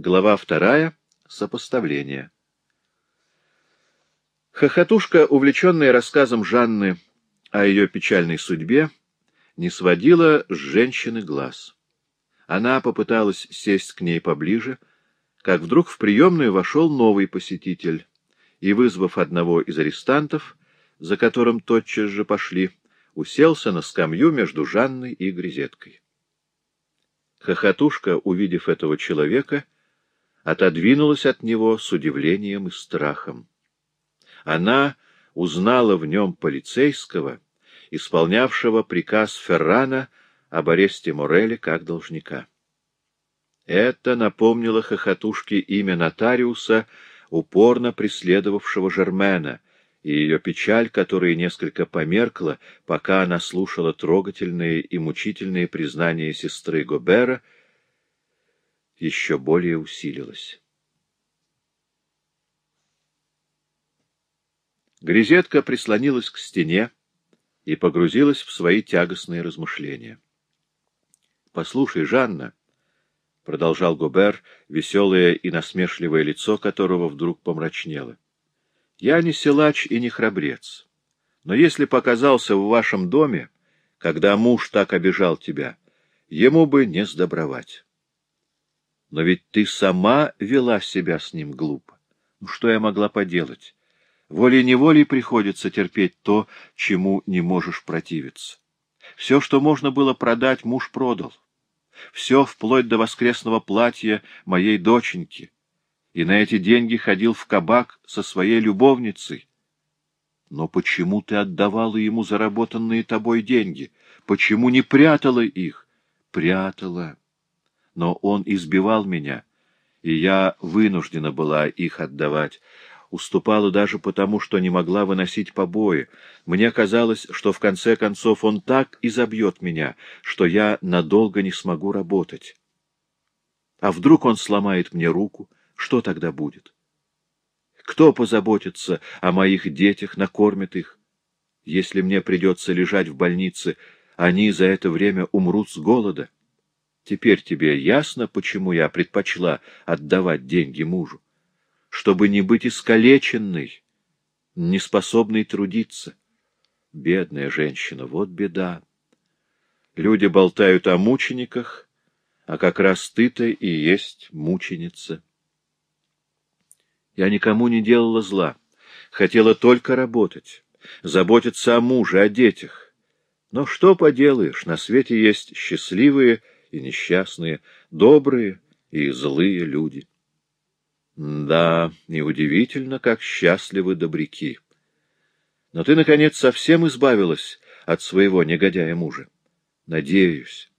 Глава вторая. Сопоставление. Хохотушка, увлеченная рассказом Жанны о ее печальной судьбе, не сводила с женщины глаз. Она попыталась сесть к ней поближе, как вдруг в приемную вошел новый посетитель, и, вызвав одного из арестантов, за которым тотчас же пошли, уселся на скамью между Жанной и Грезеткой. Хохотушка, увидев этого человека, отодвинулась от него с удивлением и страхом. Она узнала в нем полицейского, исполнявшего приказ Феррана об аресте Морели как должника. Это напомнило хохотушке имя нотариуса, упорно преследовавшего Жермена, и ее печаль, которая несколько померкла, пока она слушала трогательные и мучительные признания сестры Гобера, еще более усилилась. Грезетка прислонилась к стене и погрузилась в свои тягостные размышления. — Послушай, Жанна, — продолжал Гобер, веселое и насмешливое лицо которого вдруг помрачнело, — я не силач и не храбрец. Но если показался в вашем доме, когда муж так обижал тебя, ему бы не сдобровать. Но ведь ты сама вела себя с ним глупо. Ну, что я могла поделать? Волей-неволей приходится терпеть то, чему не можешь противиться. Все, что можно было продать, муж продал. Все, вплоть до воскресного платья моей доченьки — и на эти деньги ходил в кабак со своей любовницей. Но почему ты отдавала ему заработанные тобой деньги? Почему не прятала их? Прятала. Но он избивал меня, и я вынуждена была их отдавать. Уступала даже потому, что не могла выносить побои. Мне казалось, что в конце концов он так изобьет меня, что я надолго не смогу работать. А вдруг он сломает мне руку? Что тогда будет? Кто позаботится о моих детях, накормит их? Если мне придется лежать в больнице, они за это время умрут с голода. Теперь тебе ясно, почему я предпочла отдавать деньги мужу? Чтобы не быть искалеченной, неспособной трудиться. Бедная женщина, вот беда. Люди болтают о мучениках, а как раз ты-то и есть мученица. Я никому не делала зла, хотела только работать, заботиться о муже, о детях. Но что поделаешь, на свете есть счастливые и несчастные, добрые и злые люди. Да, неудивительно, как счастливы добряки. Но ты, наконец, совсем избавилась от своего негодяя мужа. Надеюсь.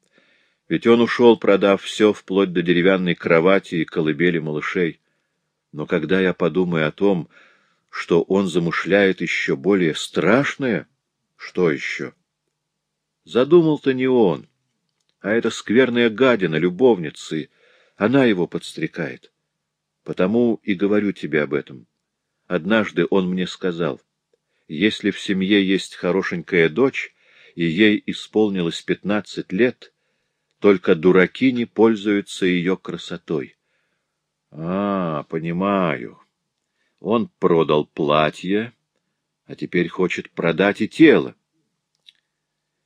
Ведь он ушел, продав все вплоть до деревянной кровати и колыбели малышей. Но когда я подумаю о том, что он замышляет еще более страшное, что еще? Задумал-то не он, а эта скверная гадина, любовница, она его подстрекает. Потому и говорю тебе об этом. Однажды он мне сказал, если в семье есть хорошенькая дочь, и ей исполнилось пятнадцать лет, только дураки не пользуются ее красотой. А, понимаю. Он продал платье, а теперь хочет продать и тело.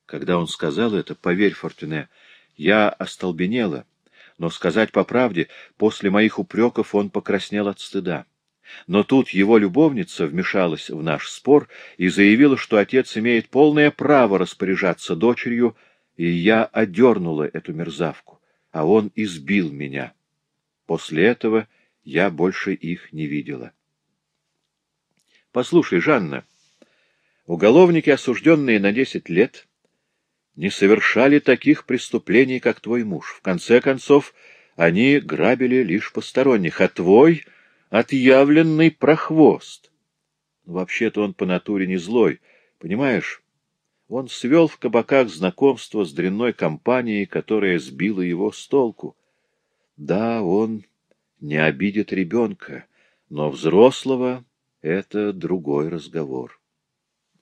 Когда он сказал это, поверь, Фортуне, я остолбенела, но сказать по правде, после моих упреков он покраснел от стыда. Но тут его любовница вмешалась в наш спор и заявила, что отец имеет полное право распоряжаться дочерью, и я одернула эту мерзавку, а он избил меня. После этого я больше их не видела. Послушай, Жанна, уголовники, осужденные на десять лет, не совершали таких преступлений, как твой муж. В конце концов, они грабили лишь посторонних, а твой — отъявленный прохвост. Вообще-то он по натуре не злой, понимаешь? Он свел в кабаках знакомство с дрянной компанией, которая сбила его с толку. Да, он не обидит ребенка, но взрослого — это другой разговор.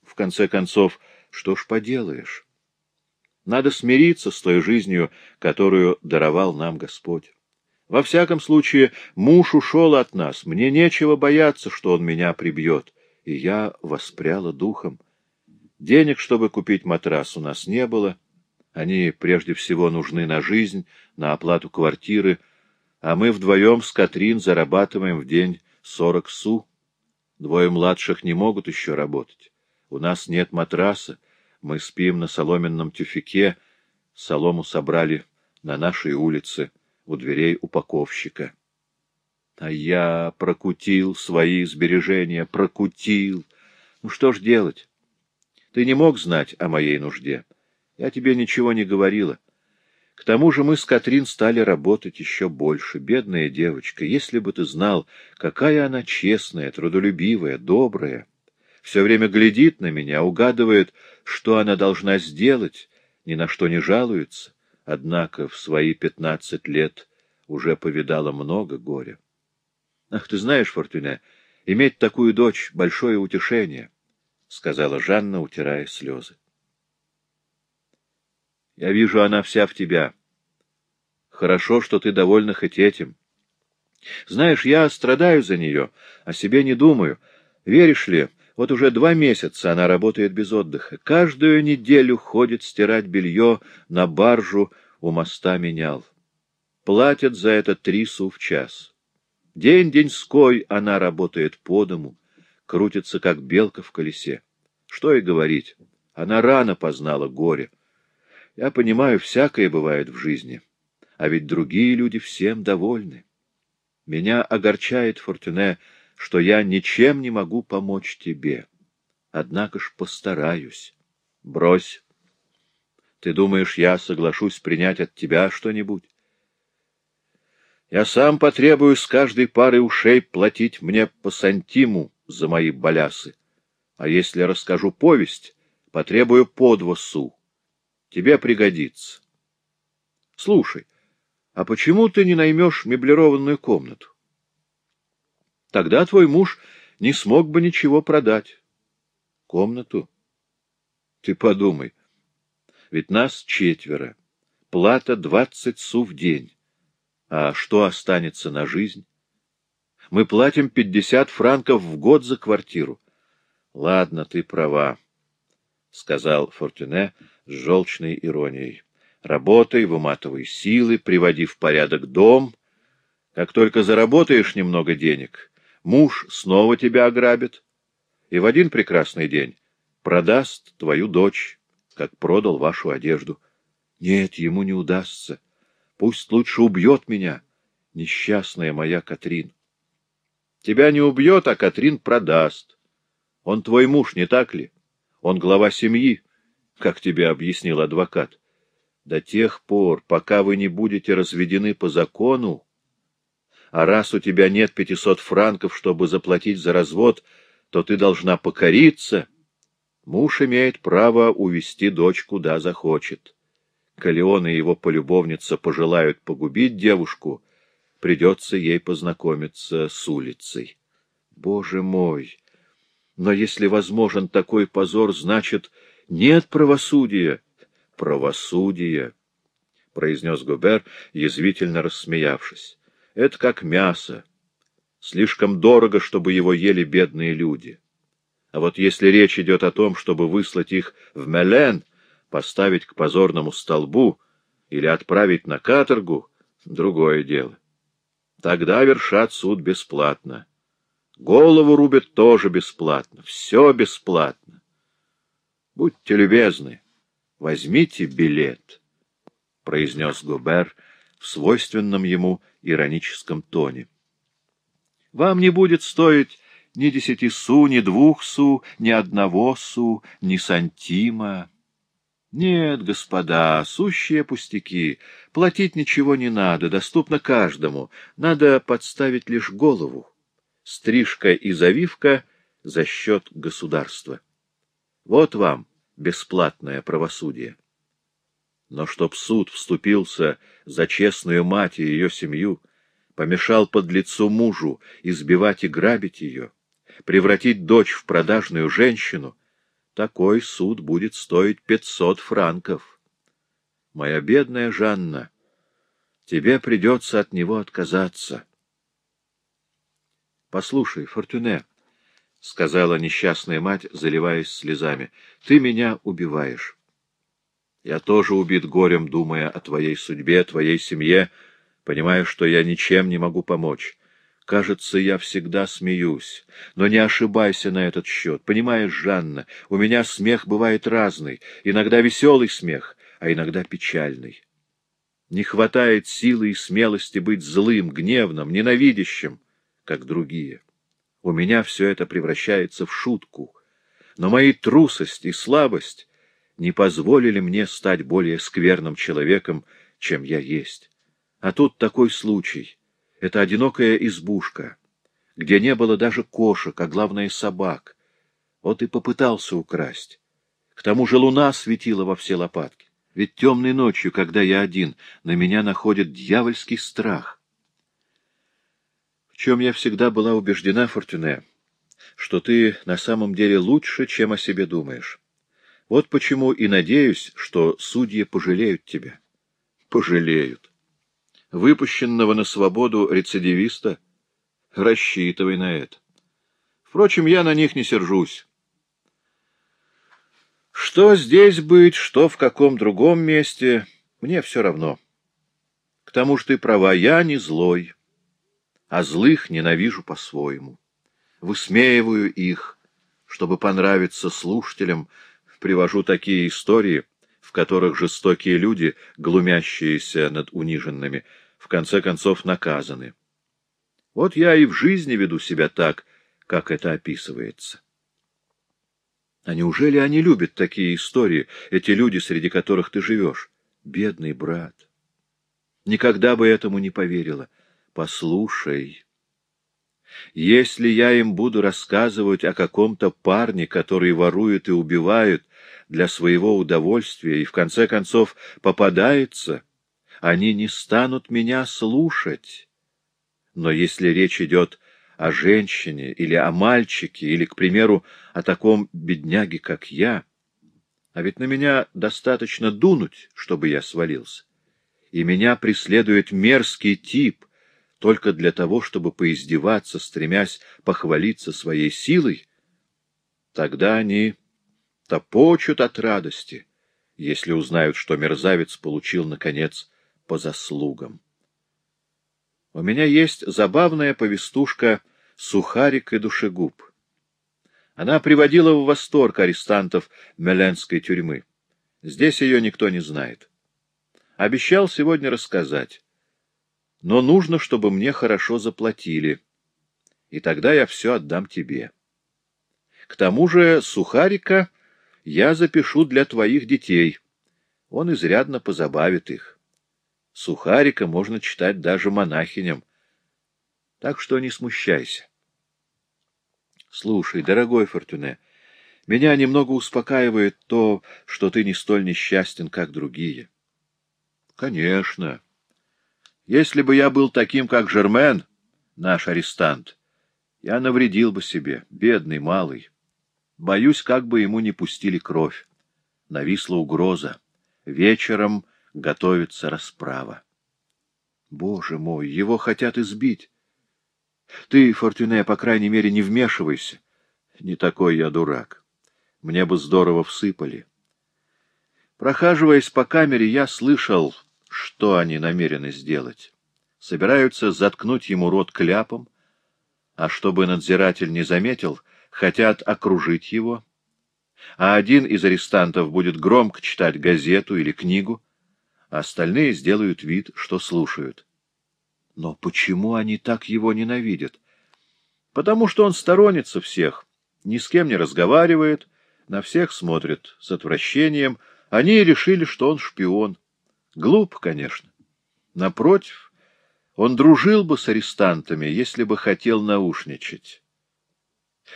В конце концов, что ж поделаешь? Надо смириться с той жизнью, которую даровал нам Господь. Во всяком случае, муж ушел от нас, мне нечего бояться, что он меня прибьет. И я воспряла духом. Денег, чтобы купить матрас, у нас не было. Они прежде всего нужны на жизнь, на оплату квартиры, а мы вдвоем с Катрин зарабатываем в день сорок су. Двое младших не могут еще работать. У нас нет матраса, мы спим на соломенном тюфике, солому собрали на нашей улице у дверей упаковщика. А я прокутил свои сбережения, прокутил. Ну что ж делать? Ты не мог знать о моей нужде. Я тебе ничего не говорила. К тому же мы с Катрин стали работать еще больше. Бедная девочка, если бы ты знал, какая она честная, трудолюбивая, добрая. Все время глядит на меня, угадывает, что она должна сделать, ни на что не жалуется. Однако в свои пятнадцать лет уже повидала много горя. Ах, ты знаешь, Фортуне, иметь такую дочь — большое утешение, — сказала Жанна, утирая слезы. Я вижу, она вся в тебя. Хорошо, что ты довольна хоть этим. Знаешь, я страдаю за нее, о себе не думаю. Веришь ли, вот уже два месяца она работает без отдыха. Каждую неделю ходит стирать белье на баржу у моста менял. Платят за это три су в час. День-деньской она работает по дому, крутится, как белка в колесе. Что и говорить, она рано познала горе. Я понимаю, всякое бывает в жизни, а ведь другие люди всем довольны. Меня огорчает, Фортуне, что я ничем не могу помочь тебе. Однако ж постараюсь. Брось. Ты думаешь, я соглашусь принять от тебя что-нибудь? Я сам потребую с каждой пары ушей платить мне по сантиму за мои балясы. А если расскажу повесть, потребую по. Тебе пригодится. Слушай, а почему ты не наймешь меблированную комнату? Тогда твой муж не смог бы ничего продать. Комнату? Ты подумай. Ведь нас четверо. Плата двадцать су в день. А что останется на жизнь? Мы платим пятьдесят франков в год за квартиру. Ладно, ты права, — сказал Фортюне с желчной иронией. Работай, выматывай силы, приводи в порядок дом. Как только заработаешь немного денег, муж снова тебя ограбит. И в один прекрасный день продаст твою дочь как продал вашу одежду. Нет, ему не удастся. Пусть лучше убьет меня, несчастная моя Катрин. Тебя не убьет, а Катрин продаст. Он твой муж, не так ли? Он глава семьи, как тебе объяснил адвокат. До тех пор, пока вы не будете разведены по закону, а раз у тебя нет пятисот франков, чтобы заплатить за развод, то ты должна покориться — Муж имеет право увести дочь куда захочет. Коли он и его полюбовница пожелают погубить девушку, придется ей познакомиться с улицей. Боже мой! Но если возможен такой позор, значит, нет правосудия. Правосудие, — произнес Губер, язвительно рассмеявшись. Это как мясо. Слишком дорого, чтобы его ели бедные люди. А вот если речь идет о том, чтобы выслать их в Мелен, поставить к позорному столбу или отправить на каторгу, другое дело. Тогда вершат суд бесплатно. Голову рубят тоже бесплатно. Все бесплатно. Будьте любезны, возьмите билет, — произнес Губер в свойственном ему ироническом тоне. Вам не будет стоить ни десяти су, ни двух су, ни одного су, ни сантима. Нет, господа, сущие пустяки. Платить ничего не надо, доступно каждому. Надо подставить лишь голову. Стрижка и завивка за счет государства. Вот вам бесплатное правосудие. Но чтоб суд вступился за честную мать и ее семью, помешал под лицо мужу избивать и грабить ее, превратить дочь в продажную женщину, такой суд будет стоить пятьсот франков. Моя бедная Жанна, Тебе придется от него отказаться. — Послушай, Фортуне, — сказала несчастная мать, заливаясь слезами, — ты меня убиваешь. Я тоже убит горем, думая о твоей судьбе, твоей семье, понимая, что я ничем не могу помочь. Кажется, я всегда смеюсь, но не ошибайся на этот счет. Понимаешь, Жанна, у меня смех бывает разный, иногда веселый смех, а иногда печальный. Не хватает силы и смелости быть злым, гневным, ненавидящим, как другие. У меня все это превращается в шутку. Но мои трусость и слабость не позволили мне стать более скверным человеком, чем я есть. А тут такой случай. Это одинокая избушка, где не было даже кошек, а главное собак. Вот и попытался украсть. К тому же луна светила во все лопатки. Ведь темной ночью, когда я один, на меня находит дьявольский страх. В чем я всегда была убеждена, Фортуне, что ты на самом деле лучше, чем о себе думаешь. Вот почему и надеюсь, что судьи пожалеют тебя. Пожалеют. Выпущенного на свободу рецидивиста? Рассчитывай на это. Впрочем, я на них не сержусь. Что здесь быть, что в каком другом месте, мне все равно. К тому же ты права, я не злой, а злых ненавижу по-своему. Высмеиваю их, чтобы понравиться слушателям, привожу такие истории, в которых жестокие люди, глумящиеся над униженными, в конце концов наказаны. Вот я и в жизни веду себя так, как это описывается. А неужели они любят такие истории, эти люди, среди которых ты живешь? Бедный брат! Никогда бы этому не поверила. Послушай, если я им буду рассказывать о каком-то парне, который ворует и убивает для своего удовольствия и в конце концов попадается, они не станут меня слушать. Но если речь идет о женщине или о мальчике, или, к примеру, о таком бедняге, как я. А ведь на меня достаточно дунуть, чтобы я свалился. И меня преследует мерзкий тип только для того, чтобы поиздеваться, стремясь похвалиться своей силой. Тогда они топочут от радости, если узнают, что мерзавец получил, наконец, по заслугам. У меня есть забавная повестушка сухарик и душегуб. Она приводила в восторг арестантов Меленской тюрьмы. Здесь ее никто не знает. Обещал сегодня рассказать. Но нужно, чтобы мне хорошо заплатили. И тогда я все отдам тебе. К тому же сухарика я запишу для твоих детей. Он изрядно позабавит их. Сухарика можно читать даже монахиням. Так что не смущайся. Слушай, дорогой Фортуне, меня немного успокаивает то, что ты не столь несчастен, как другие. Конечно. Если бы я был таким, как Жермен, наш арестант, я навредил бы себе, бедный малый. Боюсь, как бы ему не пустили кровь. Нависла угроза. Вечером готовится расправа. Боже мой, его хотят избить. Ты, Фортюне, по крайней мере, не вмешивайся. Не такой я дурак. Мне бы здорово всыпали. Прохаживаясь по камере, я слышал, что они намерены сделать. Собираются заткнуть ему рот кляпом, а чтобы надзиратель не заметил, хотят окружить его, а один из арестантов будет громко читать газету или книгу, а остальные сделают вид, что слушают. Но почему они так его ненавидят? Потому что он сторонится всех, ни с кем не разговаривает, на всех смотрит с отвращением. Они решили, что он шпион. Глуп, конечно. Напротив, он дружил бы с арестантами, если бы хотел наушничать.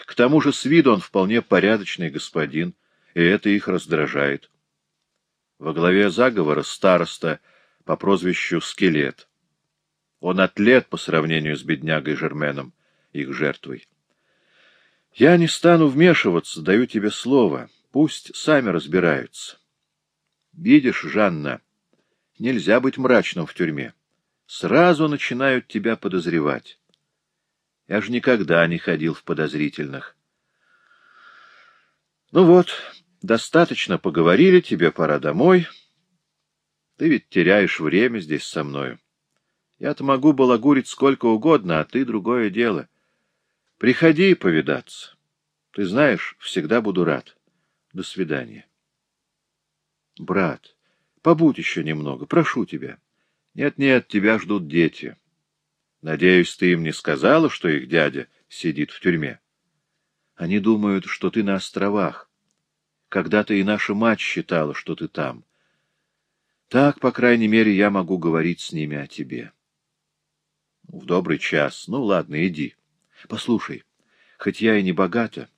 К тому же с виду он вполне порядочный господин, и это их раздражает. Во главе заговора староста по прозвищу Скелет — он атлет по сравнению с беднягой Жерменом, их жертвой. Я не стану вмешиваться, даю тебе слово. Пусть сами разбираются. Видишь, Жанна, нельзя быть мрачным в тюрьме. сразу начинают тебя подозревать. Я же никогда не ходил в подозрительных. Ну вот, достаточно поговорили, тебе пора домой. Ты ведь теряешь время здесь со мною. Я-то могу балагурить сколько угодно, а ты — другое дело. Приходи повидаться. Ты знаешь, всегда буду рад. До свидания. Брат, побудь еще немного, прошу тебя. Нет-нет, тебя ждут дети. Надеюсь, ты им не сказала, что их дядя сидит в тюрьме? Они думают, что ты на островах. Когда-то и наша мать считала, что ты там. Так, по крайней мере, я могу говорить с ними о тебе. В добрый час. Ну, ладно, иди. Послушай, хоть я и не богата,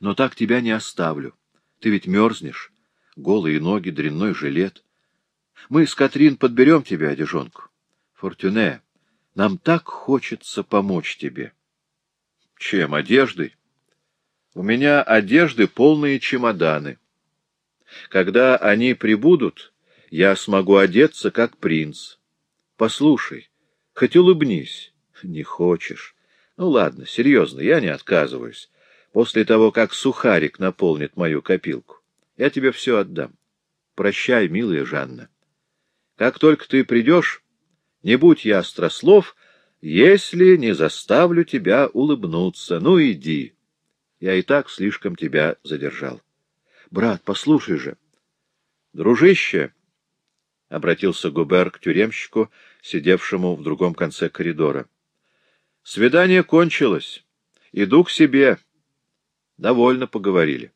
но так тебя не оставлю. Ты ведь мерзнешь, голые ноги, дрянной жилет. Мы с Катрин подберем тебе одежонку. Фортюне, нам так хочется помочь тебе. Чем? Одеждой? У меня одежды полные чемоданы. Когда они прибудут, я смогу одеться, как принц. Послушай, хоть улыбнись. Не хочешь. Ну ладно, серьезно, я не отказываюсь. После того, как сухарик наполнит мою копилку, я тебе все отдам. Прощай, милая Жанна. Как только ты придешь, не будь я острослов, если не заставлю тебя улыбнуться. Ну, иди. Я и так слишком тебя задержал. Брат, послушай же. Дружище, — обратился Губер к тюремщику, сидевшему в другом конце коридора. — Свидание кончилось. Иду к себе. Довольно поговорили. —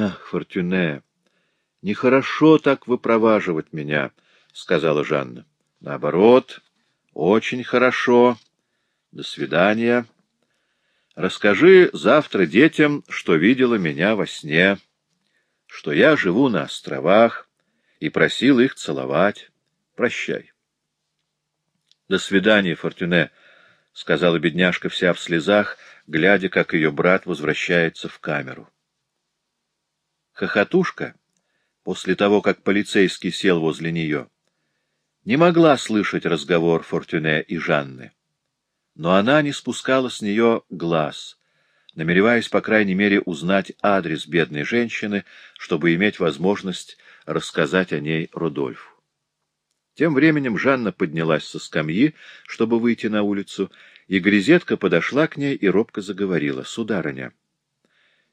Ах, Фортюне, нехорошо так выпроваживать меня, — сказала Жанна. — Наоборот, очень хорошо. До свидания. Расскажи завтра детям, что видела меня во сне, что я живу на островах и просил их целовать. Прощай. — До свидания, Фортюне, — сказала бедняжка вся в слезах, глядя, как ее брат возвращается в камеру. Хохотушка, после того, как полицейский сел возле нее, не могла слышать разговор Фортюне и Жанны но она не спускала с нее глаз, намереваясь, по крайней мере, узнать адрес бедной женщины, чтобы иметь возможность рассказать о ней Рудольфу. Тем временем Жанна поднялась со скамьи, чтобы выйти на улицу, и Грезетка подошла к ней и робко заговорила. — Сударыня,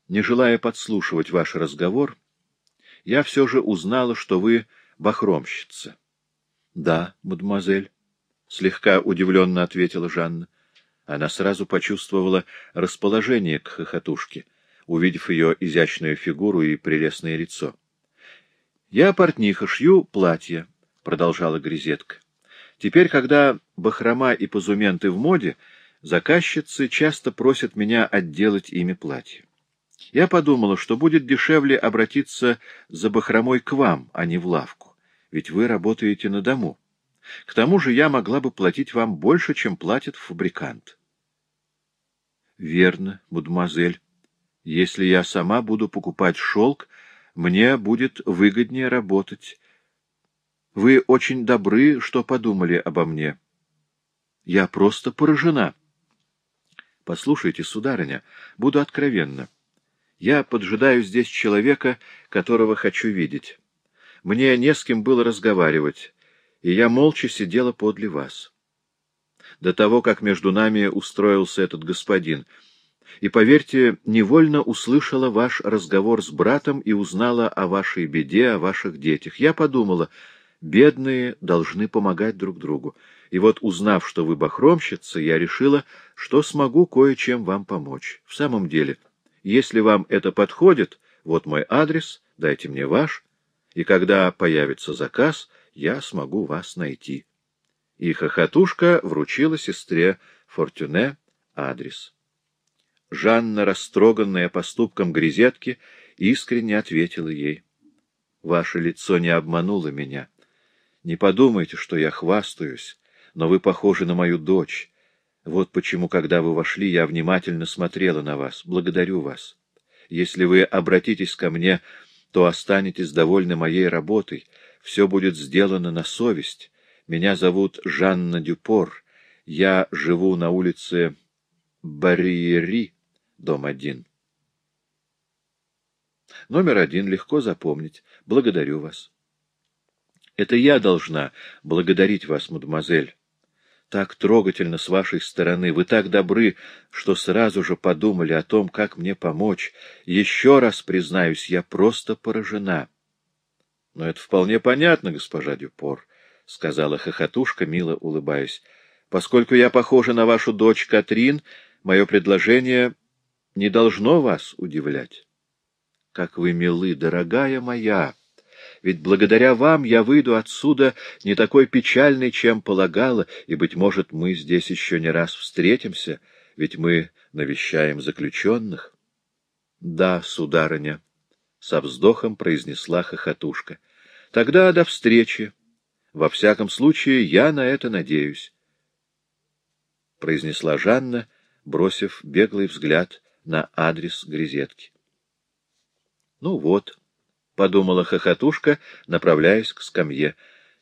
не желая подслушивать ваш разговор, я все же узнала, что вы бахромщица. — Да, мадемуазель, — слегка удивленно ответила Жанна. Она сразу почувствовала расположение к хохотушке, увидев ее изящную фигуру и прелестное лицо. — Я, портниха, шью платье, — продолжала Грезетка. — Теперь, когда бахрома и позументы в моде, заказчицы часто просят меня отделать ими платье. Я подумала, что будет дешевле обратиться за бахромой к вам, а не в лавку, ведь вы работаете на дому. К тому же я могла бы платить вам больше, чем платит фабрикант. — Верно, мадемуазель. Если я сама буду покупать шелк, мне будет выгоднее работать. Вы очень добры, что подумали обо мне. Я просто поражена. Послушайте, сударыня, буду откровенна. Я поджидаю здесь человека, которого хочу видеть. Мне не с кем было разговаривать и я молча сидела подле вас. До того, как между нами устроился этот господин, и, поверьте, невольно услышала ваш разговор с братом и узнала о вашей беде, о ваших детях. Я подумала, бедные должны помогать друг другу. И вот, узнав, что вы бахромщица, я решила, что смогу кое-чем вам помочь. В самом деле, если вам это подходит, вот мой адрес, дайте мне ваш, и когда появится заказ — я смогу вас найти. И хохотушка вручила сестре Фортюне адрес. Жанна, растроганная поступком грезетки, искренне ответила ей. — Ваше лицо не обмануло меня. Не подумайте, что я хвастаюсь, но вы похожи на мою дочь. Вот почему, когда вы вошли, я внимательно смотрела на вас. Благодарю вас. Если вы обратитесь ко мне, то останетесь довольны моей работой, все будет сделано на совесть, Меня зовут Жанна Дюпор. Я живу на улице Барриери, дом один. Номер один легко запомнить. Благодарю вас. Это я должна благодарить вас, мадемуазель. Так трогательно с вашей стороны. Вы так добры, что сразу же подумали о том, как мне помочь. Еще раз признаюсь, я просто поражена. — Но это вполне понятно, госпожа Дюпор, — сказала хохотушка, мило улыбаясь. — Поскольку я похожа на вашу дочь Катрин, мое предложение не должно вас удивлять. — Как вы милы, дорогая моя! Ведь благодаря вам я выйду отсюда не такой печальный, чем полагала, и, быть может, мы здесь еще не раз встретимся, ведь мы навещаем заключенных. — Да, сударыня, — со вздохом произнесла хохотушка. — Тогда до встречи. Во всяком случае, я на это надеюсь, — произнесла Жанна, бросив беглый взгляд на адрес грезетки. — Ну вот, —— подумала хохотушка, направляясь к скамье.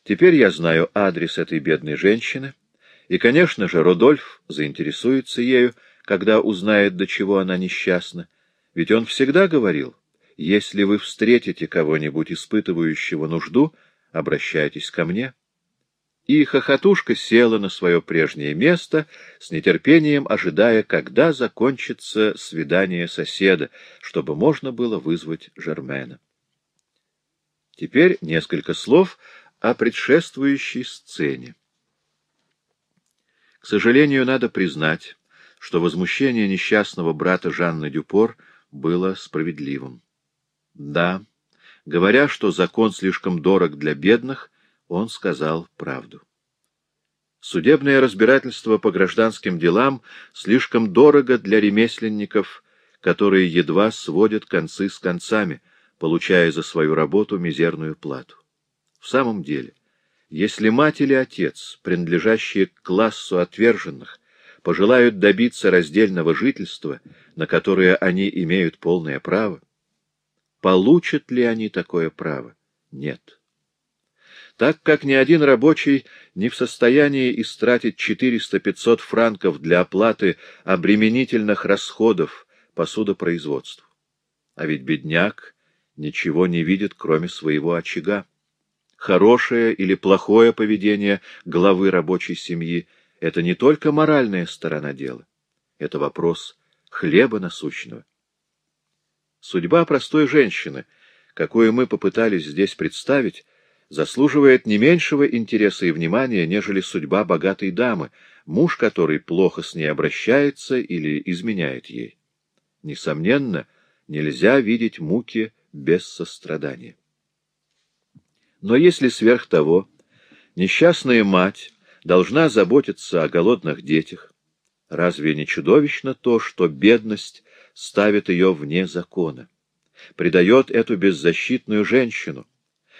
«Теперь я знаю адрес этой бедной женщины, и, конечно же, Рудольф заинтересуется ею, когда узнает, до чего она несчастна. Ведь он всегда говорил, если вы встретите кого-нибудь, испытывающего нужду, обращайтесь ко мне». И хохотушка села на свое прежнее место, с нетерпением ожидая, когда закончится свидание соседа, чтобы можно было вызвать Жермена. Теперь несколько слов о предшествующей сцене. К сожалению, надо признать, что возмущение несчастного брата Жанны Дюпор было справедливым. Да, говоря, что закон слишком дорог для бедных, он сказал правду. Судебное разбирательство по гражданским делам слишком дорого для ремесленников, которые едва сводят концы с концами — получая за свою работу мизерную плату. В самом деле, если мать или отец, принадлежащие к классу отверженных, пожелают добиться раздельного жительства, на которое они имеют полное право, получат ли они такое право? Нет. Так как ни один рабочий не в состоянии истратить 400-500 франков для оплаты обременительных расходов по судопроизводству. А ведь бедняк ничего не видит, кроме своего очага. Хорошее или плохое поведение главы рабочей семьи — это не только моральная сторона дела, это вопрос хлеба насущного. Судьба простой женщины, какую мы попытались здесь представить, заслуживает не меньшего интереса и внимания, нежели судьба богатой дамы, муж которой плохо с ней обращается или изменяет ей. Несомненно, нельзя видеть муки без сострадания. Но если сверх того несчастная мать должна заботиться о голодных детях, разве не чудовищно то, что бедность ставит ее вне закона, предает эту беззащитную женщину,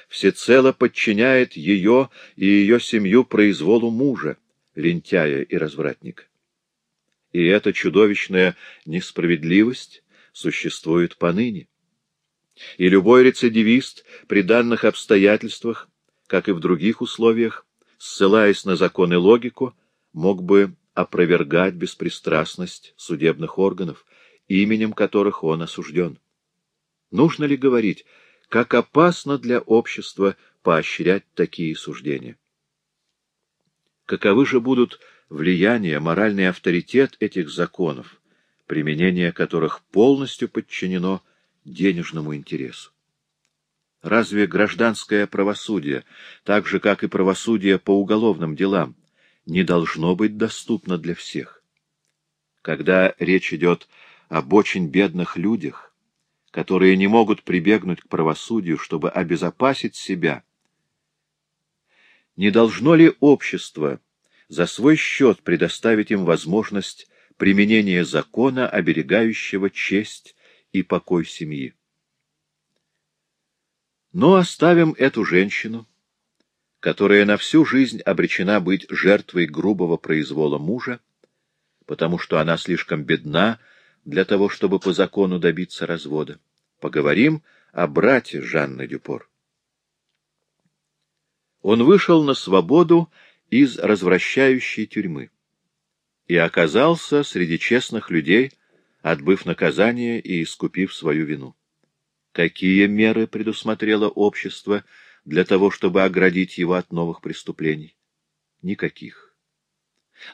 всецело подчиняет ее и ее семью произволу мужа, лентяя и развратника? И эта чудовищная несправедливость существует поныне. И любой рецидивист при данных обстоятельствах, как и в других условиях, ссылаясь на закон и логику, мог бы опровергать беспристрастность судебных органов, именем которых он осужден. Нужно ли говорить, как опасно для общества поощрять такие суждения? Каковы же будут влияние, моральный авторитет этих законов, применение которых полностью подчинено денежному интересу. Разве гражданское правосудие, так же, как и правосудие по уголовным делам, не должно быть доступно для всех? Когда речь идет об очень бедных людях, которые не могут прибегнуть к правосудию, чтобы обезопасить себя, не должно ли общество за свой счет предоставить им возможность применения закона, оберегающего честь и покой семьи. Но оставим эту женщину, которая на всю жизнь обречена быть жертвой грубого произвола мужа, потому что она слишком бедна для того, чтобы по закону добиться развода. Поговорим о брате Жанны Дюпор. Он вышел на свободу из развращающей тюрьмы и оказался среди честных людей, отбыв наказание и искупив свою вину. Какие меры предусмотрело общество для того, чтобы оградить его от новых преступлений? Никаких.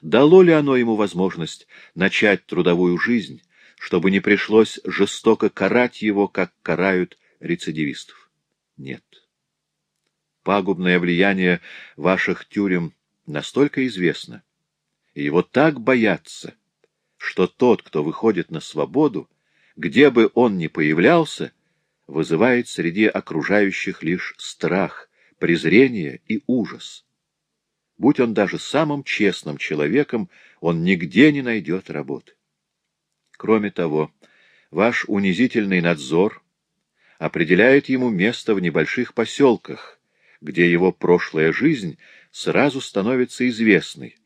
Дало ли оно ему возможность начать трудовую жизнь, чтобы не пришлось жестоко карать его, как карают рецидивистов? Нет. Пагубное влияние ваших тюрем настолько известно, и его так боятся, что тот, кто выходит на свободу, где бы он ни появлялся, вызывает среди окружающих лишь страх, презрение и ужас. Будь он даже самым честным человеком, он нигде не найдет работы. Кроме того, ваш унизительный надзор определяет ему место в небольших поселках, где его прошлая жизнь сразу становится известной.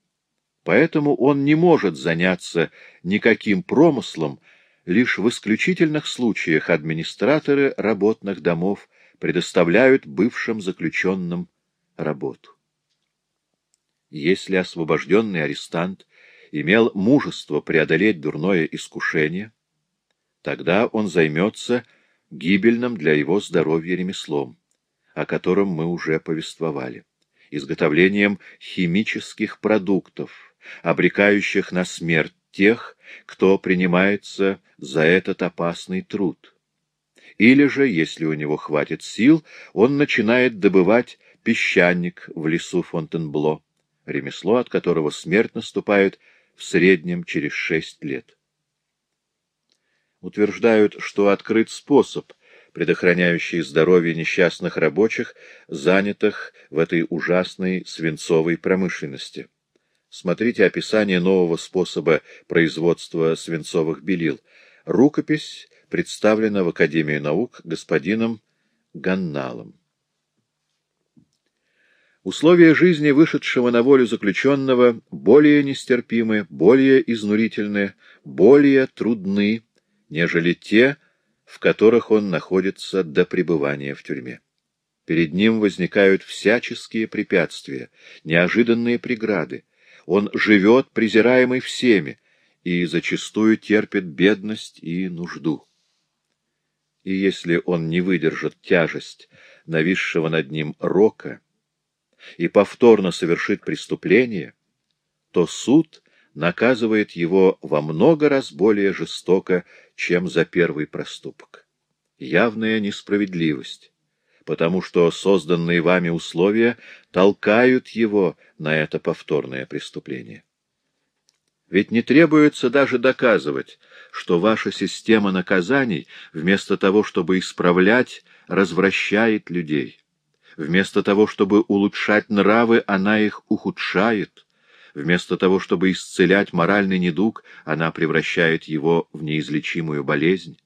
Поэтому он не может заняться никаким промыслом, лишь в исключительных случаях администраторы работных домов предоставляют бывшим заключенным работу. Если освобожденный арестант имел мужество преодолеть дурное искушение, тогда он займется гибельным для его здоровья ремеслом, о котором мы уже повествовали, изготовлением химических продуктов, обрекающих на смерть тех, кто принимается за этот опасный труд. Или же, если у него хватит сил, он начинает добывать песчаник в лесу Фонтенбло, ремесло, от которого смерть наступает в среднем через шесть лет. Утверждают, что открыт способ, предохраняющий здоровье несчастных рабочих, занятых в этой ужасной свинцовой промышленности. Смотрите описание нового способа производства свинцовых белил. Рукопись представлена в Академии наук господином Ганналом. Условия жизни вышедшего на волю заключенного более нестерпимы, более изнурительны, более трудны, нежели те, в которых он находится до пребывания в тюрьме. Перед ним возникают всяческие препятствия, неожиданные преграды. Он живет, презираемый всеми, и зачастую терпит бедность и нужду. И если он не выдержит тяжесть нависшего над ним рока, и повторно совершит преступление, то суд наказывает его во много раз более жестоко, чем за первый проступок. Явная несправедливость, потому что созданные вами условия толкают его на это повторное преступление. Ведь не требуется даже доказывать, что ваша система наказаний, вместо того, чтобы исправлять, развращает людей. Вместо того, чтобы улучшать нравы, она их ухудшает. Вместо того, чтобы исцелять моральный недуг, она превращает его в неизлечимую болезнь.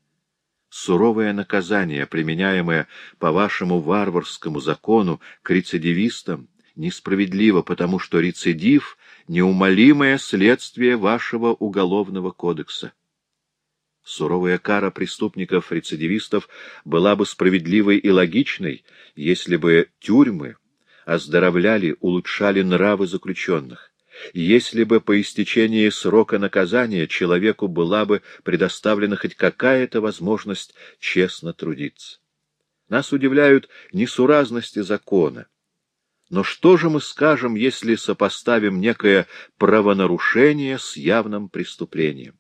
Суровое наказание, применяемое по вашему варварскому закону к рецидивистам, несправедливо, потому что рецидив — неумолимое следствие вашего уголовного кодекса. Суровая кара преступников-рецидивистов была бы справедливой и логичной, если бы тюрьмы оздоровляли, улучшали нравы заключенных, если бы по истечении срока наказания человеку была бы предоставлена хоть какая-то возможность честно трудиться. Нас удивляют несуразности закона. Но что же мы скажем, если сопоставим некое правонарушение с явным преступлением?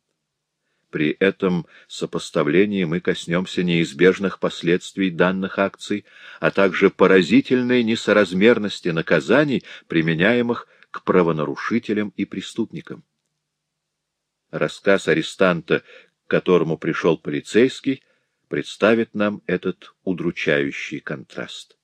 При этом сопоставлении мы коснемся неизбежных последствий данных акций, а также поразительной несоразмерности наказаний, применяемых правонарушителям и преступникам. Рассказ арестанта, к которому пришел полицейский, представит нам этот удручающий контраст.